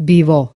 vivo